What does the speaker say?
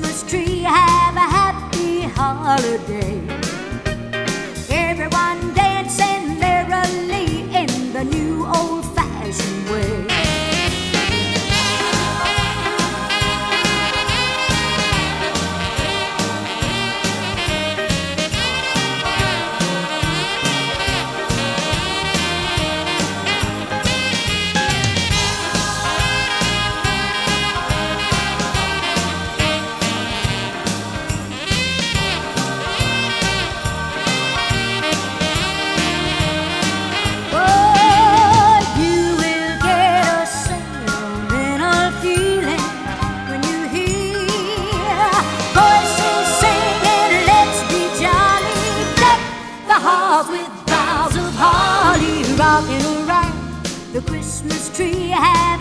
Christmas tree, have a happy holiday. The Christmas tree had